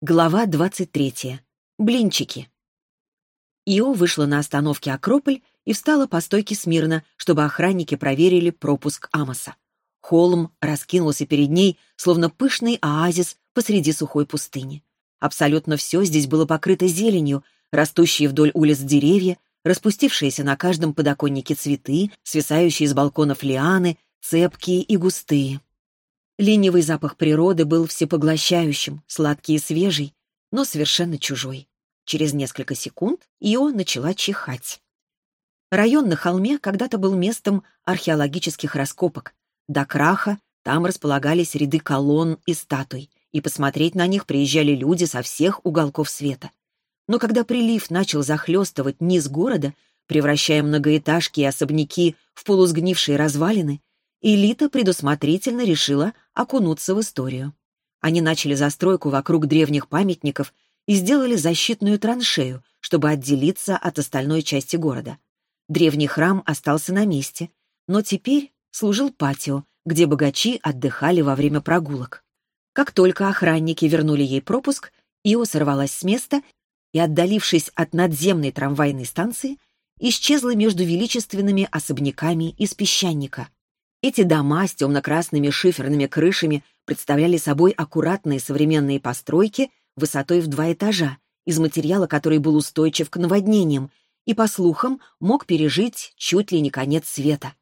Глава 23. Блинчики. Ио вышла на остановке Акрополь и встала по стойке смирно, чтобы охранники проверили пропуск Амоса. Холм раскинулся перед ней, словно пышный оазис посреди сухой пустыни. Абсолютно все здесь было покрыто зеленью, растущие вдоль улиц деревья, распустившиеся на каждом подоконнике цветы, свисающие с балконов лианы, цепкие и густые. Ленивый запах природы был всепоглощающим, сладкий и свежий, но совершенно чужой. Через несколько секунд Ио начала чихать. Район на холме когда-то был местом археологических раскопок. До краха там располагались ряды колонн и статуй, и посмотреть на них приезжали люди со всех уголков света. Но когда прилив начал захлестывать низ города, превращая многоэтажки и особняки в полусгнившие развалины, элита предусмотрительно решила окунуться в историю. Они начали застройку вокруг древних памятников и сделали защитную траншею, чтобы отделиться от остальной части города. Древний храм остался на месте, но теперь служил патио, где богачи отдыхали во время прогулок. Как только охранники вернули ей пропуск, Ио сорвалась с места и, отдалившись от надземной трамвайной станции, исчезла между величественными особняками из песчаника. Эти дома с темно-красными шиферными крышами представляли собой аккуратные современные постройки высотой в два этажа, из материала, который был устойчив к наводнениям и, по слухам, мог пережить чуть ли не конец света.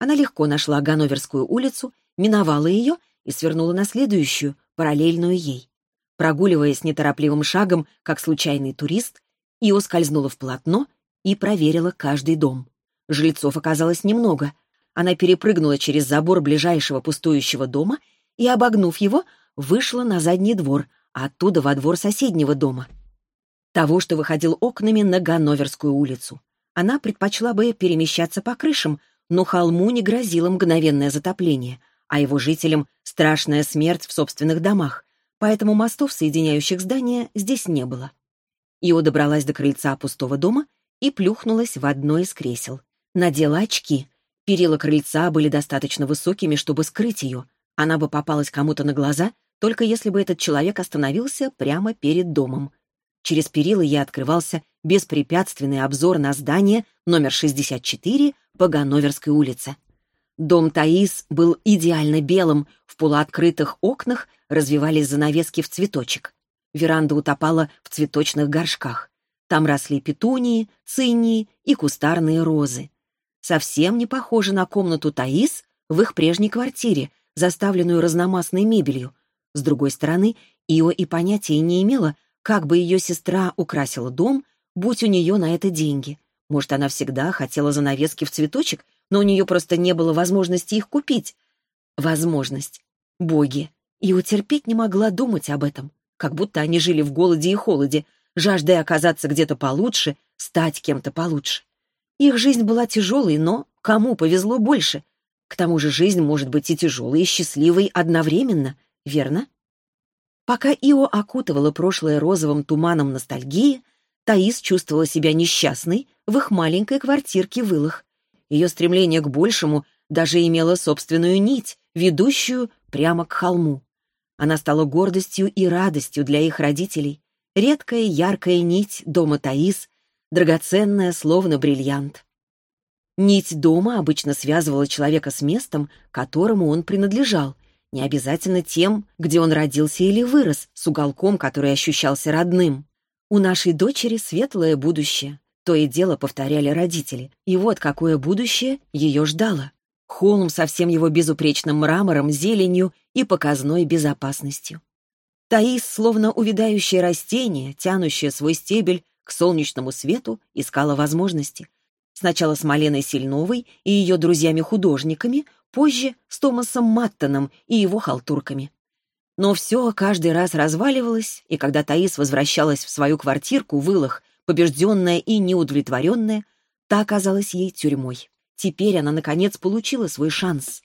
Она легко нашла Ганноверскую улицу, миновала ее и свернула на следующую, параллельную ей. Прогуливаясь неторопливым шагом, как случайный турист, Ио скользнула в полотно и проверила каждый дом. Жильцов оказалось немного — она перепрыгнула через забор ближайшего пустующего дома и, обогнув его, вышла на задний двор, а оттуда во двор соседнего дома. Того, что выходил окнами на Ганноверскую улицу. Она предпочла бы перемещаться по крышам, но холму не грозило мгновенное затопление, а его жителям — страшная смерть в собственных домах, поэтому мостов, соединяющих здания, здесь не было. Ио добралась до крыльца пустого дома и плюхнулась в одно из кресел. Надела очки, Перила крыльца были достаточно высокими, чтобы скрыть ее. Она бы попалась кому-то на глаза, только если бы этот человек остановился прямо перед домом. Через перила ей открывался беспрепятственный обзор на здание номер 64 по Ганноверской улице. Дом Таис был идеально белым, в полуоткрытых окнах развивались занавески в цветочек. Веранда утопала в цветочных горшках. Там росли петунии, цинии и кустарные розы совсем не похожа на комнату Таис в их прежней квартире, заставленную разномастной мебелью. С другой стороны, Ио и понятия не имела, как бы ее сестра украсила дом, будь у нее на это деньги. Может, она всегда хотела занавески в цветочек, но у нее просто не было возможности их купить. Возможность. Боги. Ио терпеть не могла думать об этом, как будто они жили в голоде и холоде, жаждая оказаться где-то получше, стать кем-то получше. Их жизнь была тяжелой, но кому повезло больше? К тому же жизнь может быть и тяжелой, и счастливой одновременно, верно? Пока Ио окутывала прошлое розовым туманом ностальгии, Таис чувствовала себя несчастной в их маленькой квартирке в Илах. Ее стремление к большему даже имело собственную нить, ведущую прямо к холму. Она стала гордостью и радостью для их родителей. Редкая яркая нить дома Таис, драгоценная, словно бриллиант. Нить дома обычно связывала человека с местом, которому он принадлежал, не обязательно тем, где он родился или вырос, с уголком, который ощущался родным. «У нашей дочери светлое будущее», — то и дело повторяли родители, и вот какое будущее ее ждало. Холм со всем его безупречным мрамором, зеленью и показной безопасностью. Таис, словно увядающее растение, тянущее свой стебель к солнечному свету искала возможности. Сначала с Маленой Сильновой и ее друзьями-художниками, позже с Томасом Маттоном и его халтурками. Но все каждый раз разваливалось, и когда Таис возвращалась в свою квартирку в Илах, побежденная и неудовлетворенная, та оказалась ей тюрьмой. Теперь она, наконец, получила свой шанс.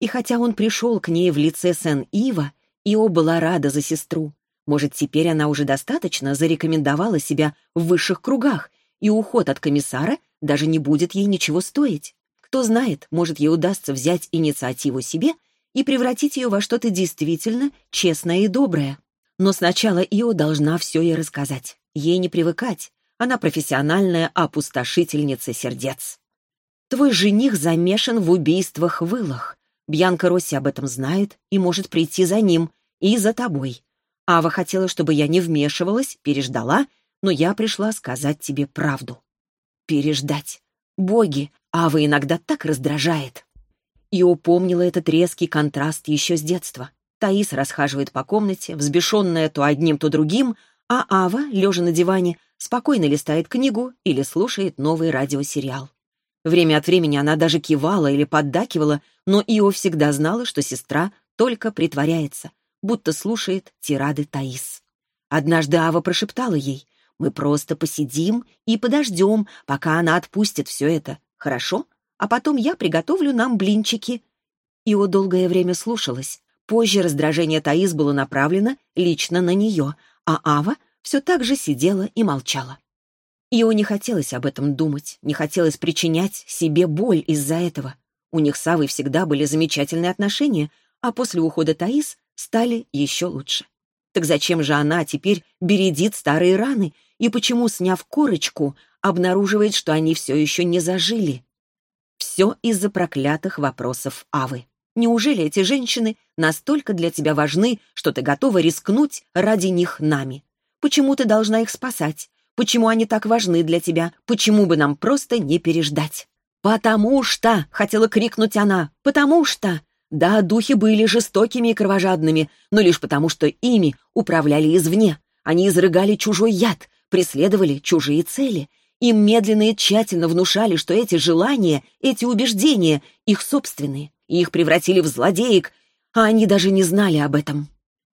И хотя он пришел к ней в лице Сен-Ива, Ио была рада за сестру. Может, теперь она уже достаточно зарекомендовала себя в высших кругах, и уход от комиссара даже не будет ей ничего стоить. Кто знает, может, ей удастся взять инициативу себе и превратить ее во что-то действительно честное и доброе. Но сначала Ио должна все ей рассказать. Ей не привыкать. Она профессиональная опустошительница сердец. Твой жених замешан в убийствах в Илах. Бьянка Росси об этом знает и может прийти за ним и за тобой. Ава хотела, чтобы я не вмешивалась, переждала, но я пришла сказать тебе правду. Переждать. Боги, Ава иногда так раздражает. И упомнила этот резкий контраст еще с детства. Таис расхаживает по комнате, взбешенная то одним, то другим, а Ава, лежа на диване, спокойно листает книгу или слушает новый радиосериал. Время от времени она даже кивала или поддакивала, но Ио всегда знала, что сестра только притворяется, будто слушает тирады Таис. Однажды Ава прошептала ей, «Мы просто посидим и подождем, пока она отпустит все это, хорошо? А потом я приготовлю нам блинчики». Ио долгое время слушалась. Позже раздражение Таис было направлено лично на нее, а Ава все так же сидела и молчала. Ио не хотелось об этом думать, не хотелось причинять себе боль из-за этого. У них с Авой всегда были замечательные отношения, а после ухода Таис стали еще лучше. Так зачем же она теперь бередит старые раны и почему, сняв корочку, обнаруживает, что они все еще не зажили? Все из-за проклятых вопросов Авы. Неужели эти женщины настолько для тебя важны, что ты готова рискнуть ради них нами? Почему ты должна их спасать? Почему они так важны для тебя? Почему бы нам просто не переждать? «Потому что!» — хотела крикнуть она. «Потому что!» Да, духи были жестокими и кровожадными, но лишь потому, что ими управляли извне. Они изрыгали чужой яд, преследовали чужие цели. Им медленно и тщательно внушали, что эти желания, эти убеждения — их собственные, и их превратили в злодеек, а они даже не знали об этом.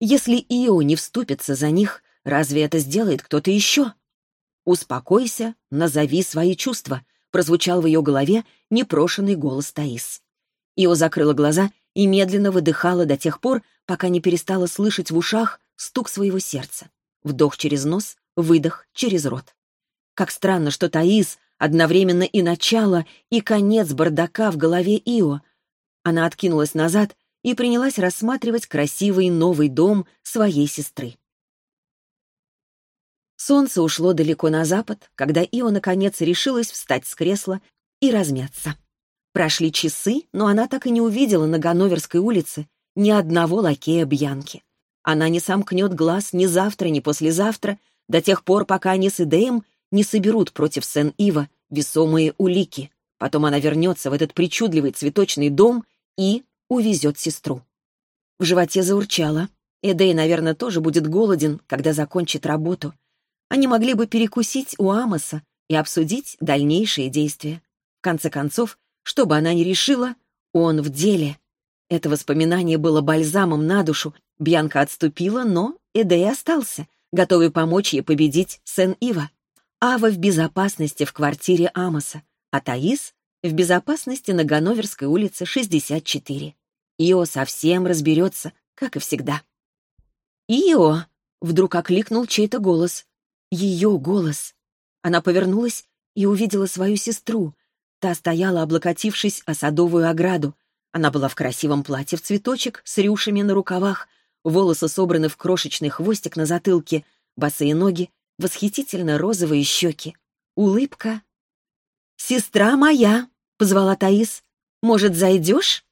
Если Ио не вступится за них, разве это сделает кто-то еще? «Успокойся, назови свои чувства», — прозвучал в ее голове непрошенный голос Таис. Ио закрыла глаза и медленно выдыхала до тех пор, пока не перестала слышать в ушах стук своего сердца. Вдох через нос, выдох через рот. Как странно, что Таис одновременно и начало, и конец бардака в голове Ио. Она откинулась назад и принялась рассматривать красивый новый дом своей сестры. Солнце ушло далеко на запад, когда Ио наконец решилась встать с кресла и размяться. Прошли часы, но она так и не увидела на Ганноверской улице ни одного лакея Бьянки. Она не сомкнет глаз ни завтра, ни послезавтра, до тех пор, пока они с Идеем не соберут против Сен-Ива весомые улики. Потом она вернется в этот причудливый цветочный дом и увезет сестру. В животе заурчало. Эдей, наверное, тоже будет голоден, когда закончит работу — они могли бы перекусить у Амоса и обсудить дальнейшие действия. В конце концов, что бы она ни решила, он в деле. Это воспоминание было бальзамом на душу. Бьянка отступила, но Эдей остался, готовый помочь ей победить Сен-Ива. Ава в безопасности в квартире Амоса, а Таис в безопасности на Ганноверской улице 64. Ио совсем разберется, как и всегда. «Ио!» — вдруг окликнул чей-то голос. Ее голос. Она повернулась и увидела свою сестру. Та стояла, облокотившись о садовую ограду. Она была в красивом платье в цветочек с рюшами на рукавах, волосы собраны в крошечный хвостик на затылке, босые ноги, восхитительно розовые щеки. Улыбка. «Сестра моя!» — позвала Таис. «Может, зайдешь?»